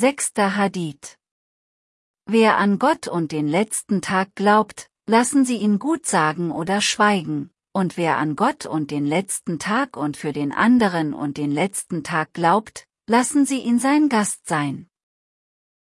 Sechster Hadith. Wer an Gott und den letzten Tag glaubt, lassen Sie ihn gut sagen oder schweigen, und wer an Gott und den letzten Tag und für den anderen und den letzten Tag glaubt, lassen Sie ihn sein Gast sein.